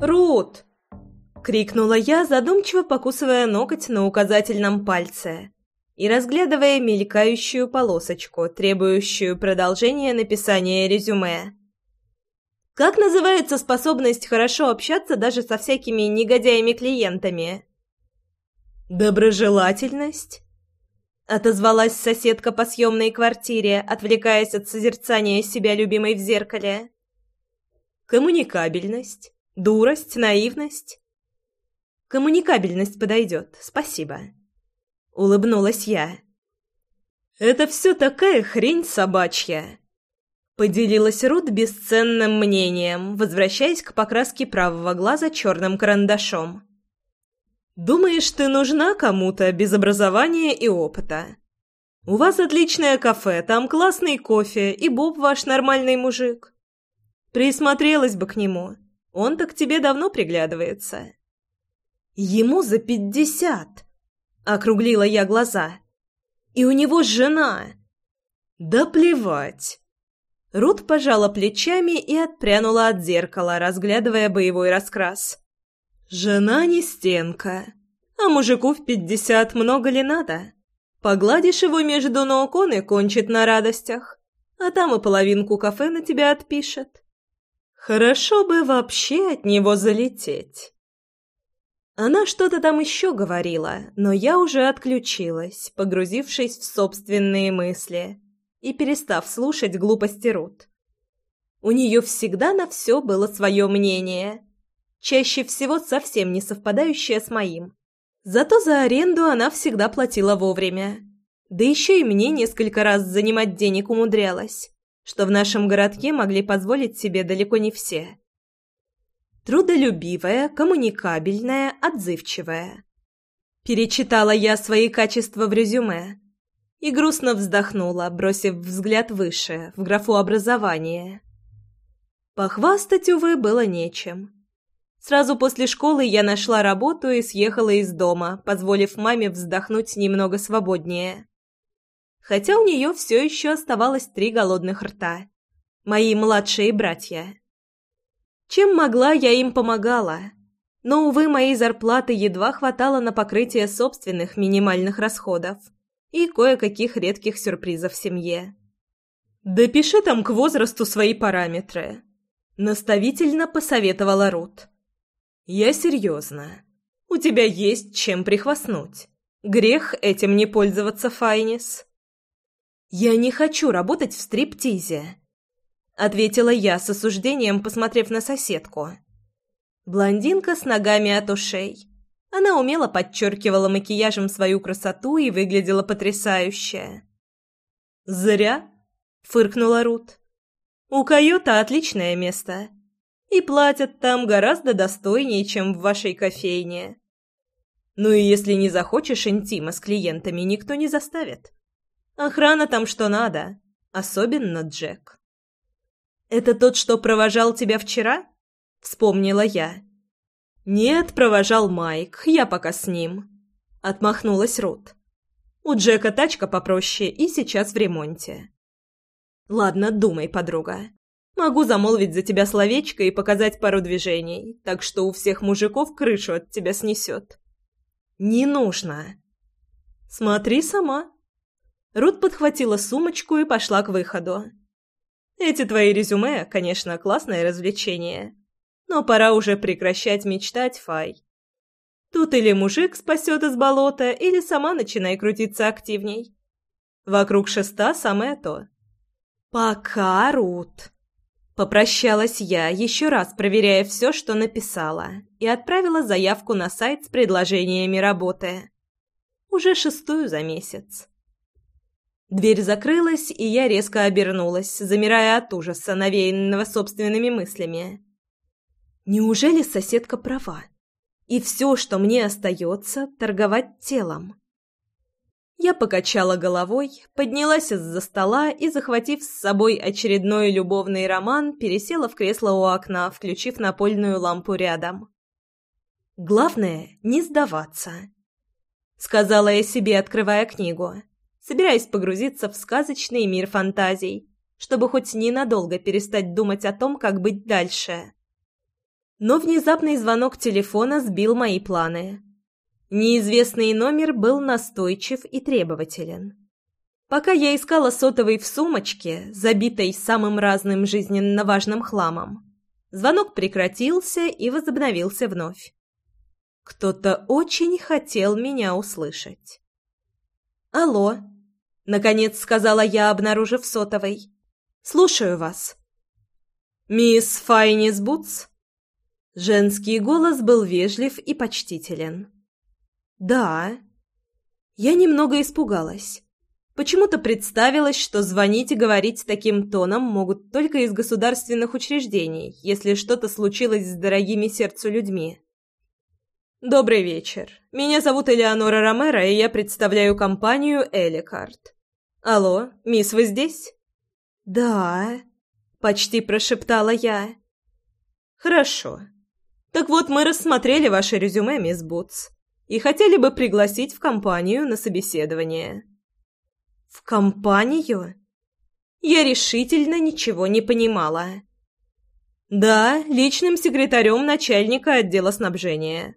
«Рут!» — крикнула я, задумчиво покусывая ноготь на указательном пальце и разглядывая мелькающую полосочку, требующую продолжения написания резюме. Как называется способность хорошо общаться даже со всякими негодяями-клиентами? Доброжелательность? Отозвалась соседка по съемной квартире, отвлекаясь от созерцания себя любимой в зеркале. Коммуникабельность? Дурость? Наивность? Коммуникабельность подойдет, спасибо. Улыбнулась я. Это все такая хрень собачья. Поделилась Рут бесценным мнением, возвращаясь к покраске правого глаза черным карандашом. «Думаешь, ты нужна кому-то без образования и опыта? У вас отличное кафе, там классный кофе, и Боб ваш нормальный мужик. Присмотрелась бы к нему, он-то к тебе давно приглядывается». «Ему за пятьдесят!» — округлила я глаза. «И у него жена!» «Да плевать!» Рут пожала плечами и отпрянула от зеркала, разглядывая боевой раскрас. «Жена не стенка. А мужику в пятьдесят много ли надо? Погладишь его между ног, он и кончит на радостях. А там и половинку кафе на тебя отпишет. Хорошо бы вообще от него залететь». Она что-то там еще говорила, но я уже отключилась, погрузившись в собственные мысли и перестав слушать глупости Рут. У нее всегда на все было свое мнение, чаще всего совсем не совпадающее с моим. Зато за аренду она всегда платила вовремя. Да еще и мне несколько раз занимать денег умудрялась, что в нашем городке могли позволить себе далеко не все. Трудолюбивая, коммуникабельная, отзывчивая. Перечитала я свои качества в резюме и грустно вздохнула, бросив взгляд выше, в графу образования. Похвастать, увы, было нечем. Сразу после школы я нашла работу и съехала из дома, позволив маме вздохнуть немного свободнее. Хотя у нее все еще оставалось три голодных рта. Мои младшие братья. Чем могла, я им помогала. Но, увы, моей зарплаты едва хватало на покрытие собственных минимальных расходов и кое-каких редких сюрпризов в семье. «Допиши там к возрасту свои параметры», — наставительно посоветовала Рут. «Я серьезно. У тебя есть чем прихвастнуть. Грех этим не пользоваться, Файнис». «Я не хочу работать в стриптизе», — ответила я с осуждением, посмотрев на соседку. Блондинка с ногами от ушей, она умело подчеркивала макияжем свою красоту и выглядела потрясающе. «Зря», — фыркнула Рут. «У койота отличное место. И платят там гораздо достойнее, чем в вашей кофейне. Ну и если не захочешь интима с клиентами, никто не заставит. Охрана там что надо, особенно Джек». «Это тот, что провожал тебя вчера?» — вспомнила я. «Нет, провожал Майк, я пока с ним», — отмахнулась Рут. «У Джека тачка попроще и сейчас в ремонте». «Ладно, думай, подруга. Могу замолвить за тебя словечко и показать пару движений, так что у всех мужиков крышу от тебя снесет». «Не нужно». «Смотри сама». Рут подхватила сумочку и пошла к выходу. «Эти твои резюме, конечно, классное развлечение, но пора уже прекращать мечтать, Фай. Тут или мужик спасет из болота, или сама начинай крутиться активней. Вокруг шеста самое то. «Пока, Рут!» Попрощалась я, еще раз проверяя все, что написала, и отправила заявку на сайт с предложениями работы. Уже шестую за месяц. Дверь закрылась, и я резко обернулась, замирая от ужаса, навеянного собственными мыслями. Неужели соседка права? И все, что мне остается, торговать телом. Я покачала головой, поднялась из-за стола и, захватив с собой очередной любовный роман, пересела в кресло у окна, включив напольную лампу рядом. «Главное — не сдаваться», — сказала я себе, открывая книгу, собираясь погрузиться в сказочный мир фантазий, чтобы хоть ненадолго перестать думать о том, как быть дальше. Но внезапный звонок телефона сбил мои планы. Неизвестный номер был настойчив и требователен. Пока я искала сотовый в сумочке, забитой самым разным жизненно важным хламом, звонок прекратился и возобновился вновь. Кто-то очень хотел меня услышать. «Алло», — наконец сказала я, обнаружив сотовый. «Слушаю вас». «Мисс Файнис Бутс?» Женский голос был вежлив и почтителен. «Да». Я немного испугалась. Почему-то представилось, что звонить и говорить таким тоном могут только из государственных учреждений, если что-то случилось с дорогими сердцу людьми. «Добрый вечер. Меня зовут Элеонора Ромеро, и я представляю компанию «Эликард». Алло, мисс, вы здесь?» «Да», — почти прошептала я. «Хорошо. Так вот, мы рассмотрели ваше резюме, мисс Бутс, и хотели бы пригласить в компанию на собеседование». В компанию? Я решительно ничего не понимала. Да, личным секретарем начальника отдела снабжения.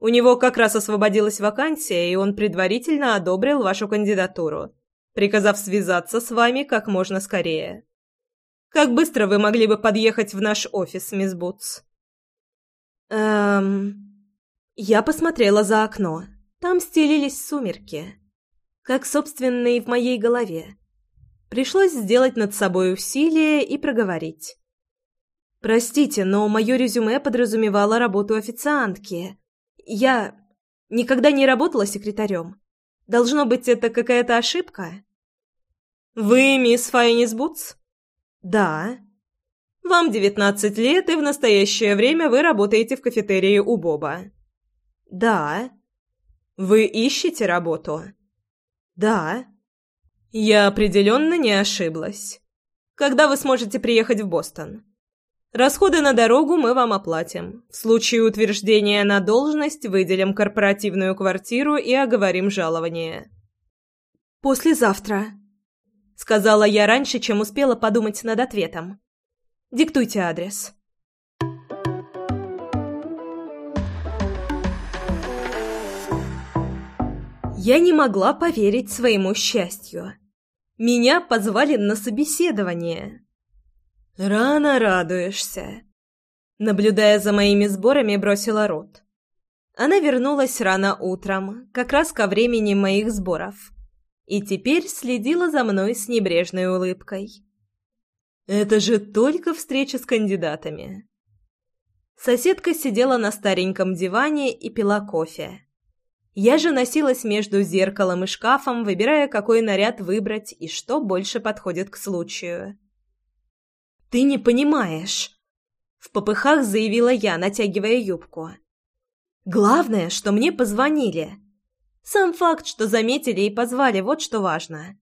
У него как раз освободилась вакансия, и он предварительно одобрил вашу кандидатуру, приказав связаться с вами как можно скорее. Как быстро вы могли бы подъехать в наш офис, мисс Бутс? Эм... Я посмотрела за окно. Там стелились сумерки как, собственно, и в моей голове. Пришлось сделать над собой усилие и проговорить. «Простите, но мое резюме подразумевало работу официантки. Я никогда не работала секретарем. Должно быть, это какая-то ошибка?» «Вы мисс Файнис Бутс?» «Да». «Вам девятнадцать лет, и в настоящее время вы работаете в кафетерии у Боба?» «Да». «Вы ищете работу?» «Да». «Я определенно не ошиблась. Когда вы сможете приехать в Бостон?» «Расходы на дорогу мы вам оплатим. В случае утверждения на должность выделим корпоративную квартиру и оговорим жалование». «Послезавтра», — сказала я раньше, чем успела подумать над ответом. «Диктуйте адрес». Я не могла поверить своему счастью. Меня позвали на собеседование. «Рано радуешься», — наблюдая за моими сборами, бросила рот. Она вернулась рано утром, как раз ко времени моих сборов, и теперь следила за мной с небрежной улыбкой. «Это же только встреча с кандидатами». Соседка сидела на стареньком диване и пила кофе. Я же носилась между зеркалом и шкафом, выбирая, какой наряд выбрать и что больше подходит к случаю. «Ты не понимаешь!» — в попыхах заявила я, натягивая юбку. «Главное, что мне позвонили. Сам факт, что заметили и позвали, вот что важно.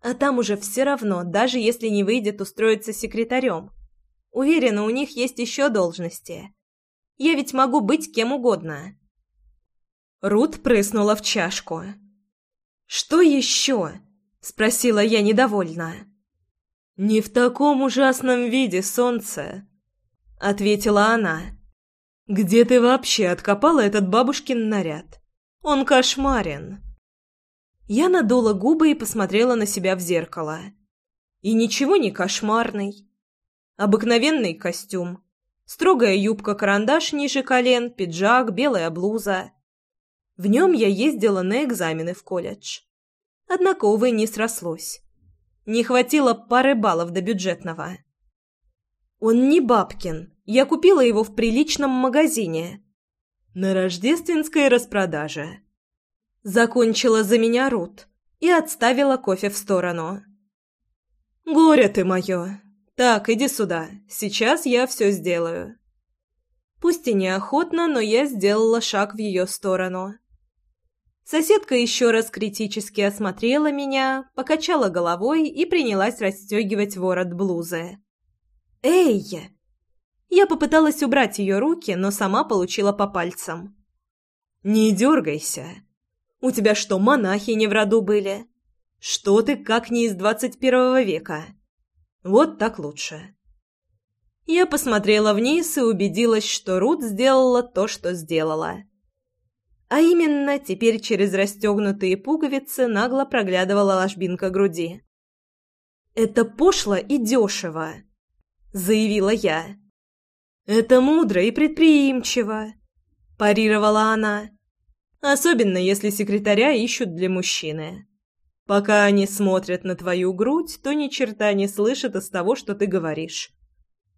А там уже все равно, даже если не выйдет устроиться секретарем. Уверена, у них есть еще должности. Я ведь могу быть кем угодно». Рут прыснула в чашку. «Что еще?» — спросила я недовольно. «Не в таком ужасном виде, солнце», — ответила она. «Где ты вообще откопала этот бабушкин наряд? Он кошмарен». Я надула губы и посмотрела на себя в зеркало. И ничего не кошмарный. Обыкновенный костюм. Строгая юбка-карандаш ниже колен, пиджак, белая блуза. В нем я ездила на экзамены в колледж. Однако, увы, не срослось. Не хватило пары баллов до бюджетного. Он не бабкин. Я купила его в приличном магазине. На рождественской распродаже. Закончила за меня Рут и отставила кофе в сторону. «Горе ты мое! Так, иди сюда. Сейчас я все сделаю». Пусть и неохотно, но я сделала шаг в ее сторону. Соседка еще раз критически осмотрела меня, покачала головой и принялась расстегивать ворот блузы. «Эй!» Я попыталась убрать ее руки, но сама получила по пальцам. «Не дергайся. У тебя что, монахи не в роду были? Что ты, как не из двадцать первого века? Вот так лучше». Я посмотрела вниз и убедилась, что Рут сделала то, что сделала. А именно, теперь через расстегнутые пуговицы нагло проглядывала ложбинка груди. «Это пошло и дешево», — заявила я. «Это мудро и предприимчиво», — парировала она. «Особенно, если секретаря ищут для мужчины. Пока они смотрят на твою грудь, то ни черта не слышат из того, что ты говоришь.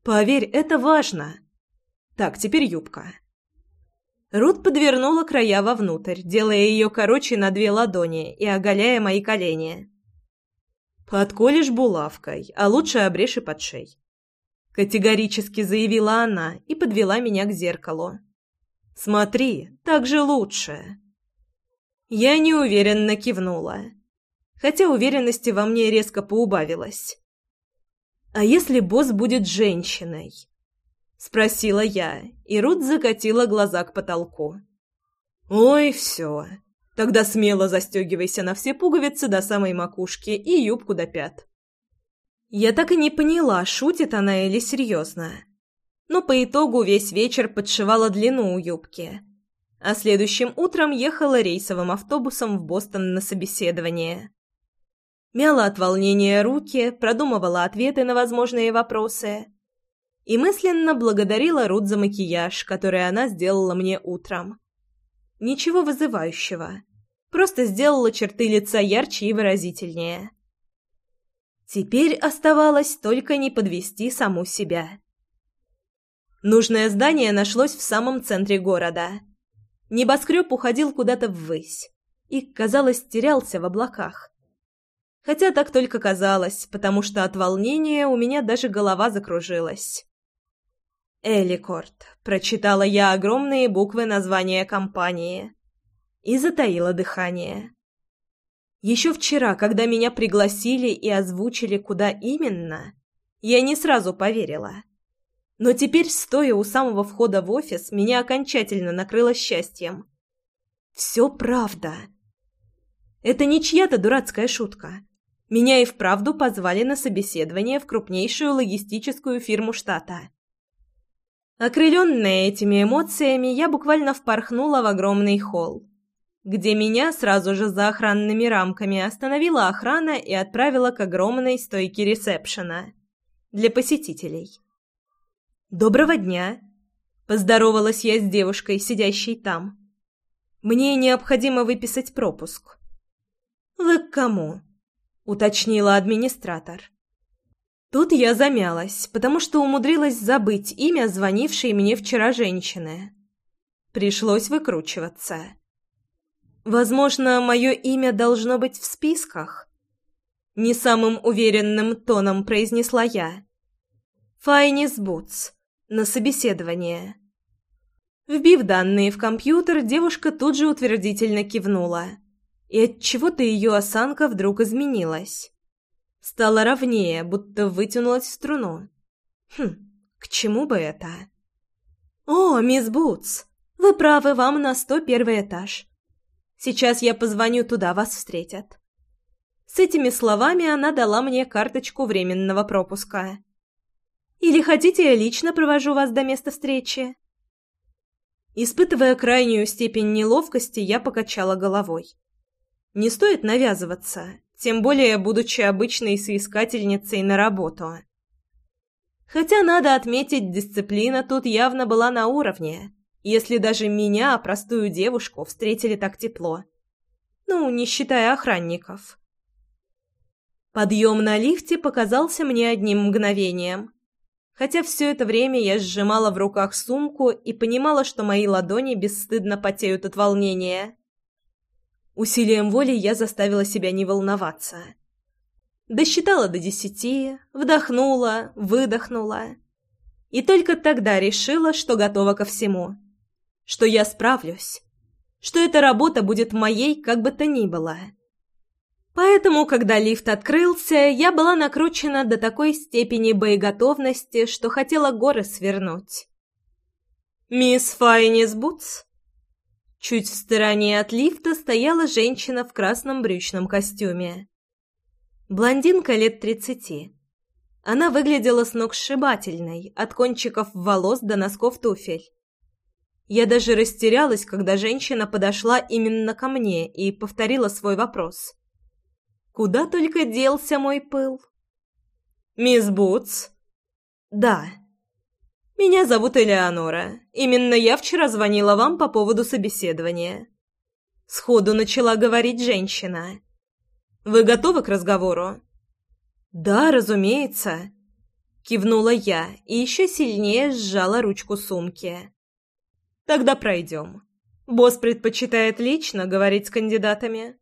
Поверь, это важно. Так, теперь юбка». Рут подвернула края вовнутрь, делая ее короче на две ладони и оголяя мои колени. «Подколешь булавкой, а лучше обрежь и подшей», — категорически заявила она и подвела меня к зеркалу. «Смотри, так же лучше». Я неуверенно кивнула, хотя уверенности во мне резко поубавилось. «А если босс будет женщиной?» — спросила я, и Рут закатила глаза к потолку. «Ой, все. Тогда смело застегивайся на все пуговицы до самой макушки и юбку до пят». Я так и не поняла, шутит она или серьезно. Но по итогу весь вечер подшивала длину у юбки. А следующим утром ехала рейсовым автобусом в Бостон на собеседование. Мяла от волнения руки, продумывала ответы на возможные вопросы и мысленно благодарила Рут за макияж, который она сделала мне утром. Ничего вызывающего. Просто сделала черты лица ярче и выразительнее. Теперь оставалось только не подвести саму себя. Нужное здание нашлось в самом центре города. Небоскреб уходил куда-то ввысь и, казалось, терялся в облаках. Хотя так только казалось, потому что от волнения у меня даже голова закружилась. «Эликорд», — прочитала я огромные буквы названия компании и затаила дыхание. Еще вчера, когда меня пригласили и озвучили, куда именно, я не сразу поверила. Но теперь, стоя у самого входа в офис, меня окончательно накрыло счастьем. Все правда. Это не чья-то дурацкая шутка. Меня и вправду позвали на собеседование в крупнейшую логистическую фирму штата. Окрыленная этими эмоциями, я буквально впорхнула в огромный холл, где меня сразу же за охранными рамками остановила охрана и отправила к огромной стойке ресепшена для посетителей. «Доброго дня!» – поздоровалась я с девушкой, сидящей там. «Мне необходимо выписать пропуск». «Вы к кому?» – уточнила администратор. Тут я замялась, потому что умудрилась забыть имя звонившей мне вчера женщины. Пришлось выкручиваться. Возможно, мое имя должно быть в списках. Не самым уверенным тоном произнесла я. Файнис Бутс. На собеседование. Вбив данные в компьютер, девушка тут же утвердительно кивнула. И от чего то ее осанка вдруг изменилась. Стала ровнее, будто вытянулась в струну. Хм, к чему бы это? «О, мисс Бутс, вы правы, вам на сто первый этаж. Сейчас я позвоню туда, вас встретят». С этими словами она дала мне карточку временного пропуска. «Или хотите, я лично провожу вас до места встречи?» Испытывая крайнюю степень неловкости, я покачала головой. «Не стоит навязываться тем более будучи обычной соискательницей на работу. Хотя, надо отметить, дисциплина тут явно была на уровне, если даже меня, простую девушку, встретили так тепло. Ну, не считая охранников. Подъем на лифте показался мне одним мгновением. Хотя все это время я сжимала в руках сумку и понимала, что мои ладони бесстыдно потеют от волнения. Усилием воли я заставила себя не волноваться. Досчитала до десяти, вдохнула, выдохнула. И только тогда решила, что готова ко всему. Что я справлюсь. Что эта работа будет моей, как бы то ни было. Поэтому, когда лифт открылся, я была накручена до такой степени боеготовности, что хотела горы свернуть. «Мисс Файнис Бутс?» Чуть в стороне от лифта стояла женщина в красном брючном костюме. Блондинка лет тридцати. Она выглядела сногсшибательной, от кончиков волос до носков туфель. Я даже растерялась, когда женщина подошла именно ко мне и повторила свой вопрос. Куда только делся мой пыл? «Мисс Бутс?» «Да». «Меня зовут Элеонора. Именно я вчера звонила вам по поводу собеседования». Сходу начала говорить женщина. «Вы готовы к разговору?» «Да, разумеется», — кивнула я и еще сильнее сжала ручку сумки. Тогда пройдем. Босс предпочитает лично говорить с кандидатами.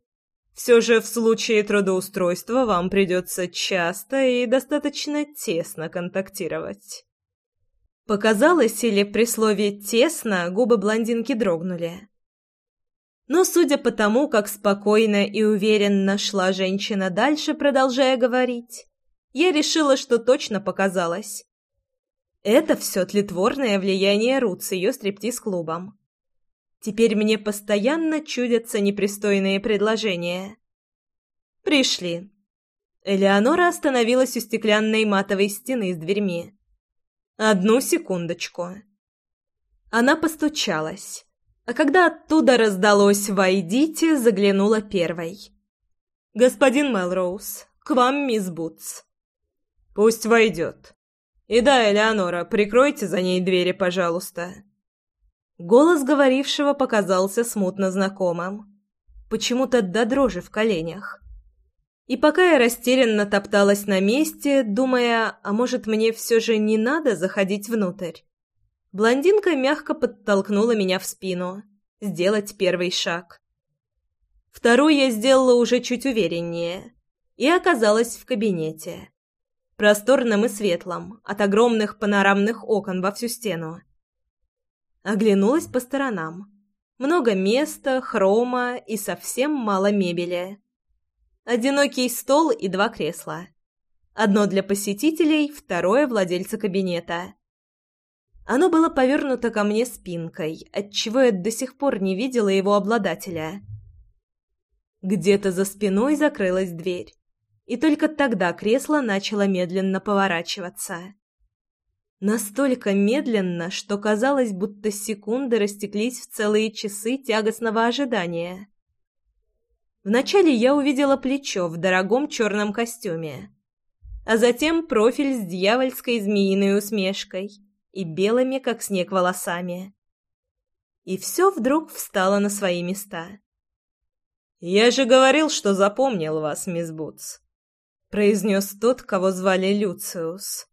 Все же в случае трудоустройства вам придется часто и достаточно тесно контактировать. Показалось, или при слове «тесно» губы блондинки дрогнули. Но судя по тому, как спокойно и уверенно шла женщина дальше, продолжая говорить, я решила, что точно показалось. Это все тлетворное влияние Рут с ее стриптиз-клубом. Теперь мне постоянно чудятся непристойные предложения. Пришли. Элеонора остановилась у стеклянной матовой стены с дверьми. Одну секундочку. Она постучалась, а когда оттуда раздалось «Войдите», заглянула первой. «Господин Мелроуз, к вам мисс Бутс». «Пусть войдет», «И да, Элеонора, прикройте за ней двери, пожалуйста». Голос говорившего показался смутно знакомым. Почему-то до дрожи в коленях. И пока я растерянно топталась на месте, думая, а может мне все же не надо заходить внутрь, блондинка мягко подтолкнула меня в спину. Сделать первый шаг. Второй я сделала уже чуть увереннее и оказалась в кабинете просторным и светлым, от огромных панорамных окон во всю стену. Оглянулась по сторонам. Много места, хрома и совсем мало мебели. Одинокий стол и два кресла. Одно для посетителей, второе владельца кабинета. Оно было повернуто ко мне спинкой, отчего я до сих пор не видела его обладателя. Где-то за спиной закрылась дверь и только тогда кресло начало медленно поворачиваться. Настолько медленно, что казалось, будто секунды растеклись в целые часы тягостного ожидания. Вначале я увидела плечо в дорогом черном костюме, а затем профиль с дьявольской змеиной усмешкой и белыми, как снег, волосами. И все вдруг встало на свои места. «Я же говорил, что запомнил вас, мисс Бутс», произнес тот, кого звали Люциус.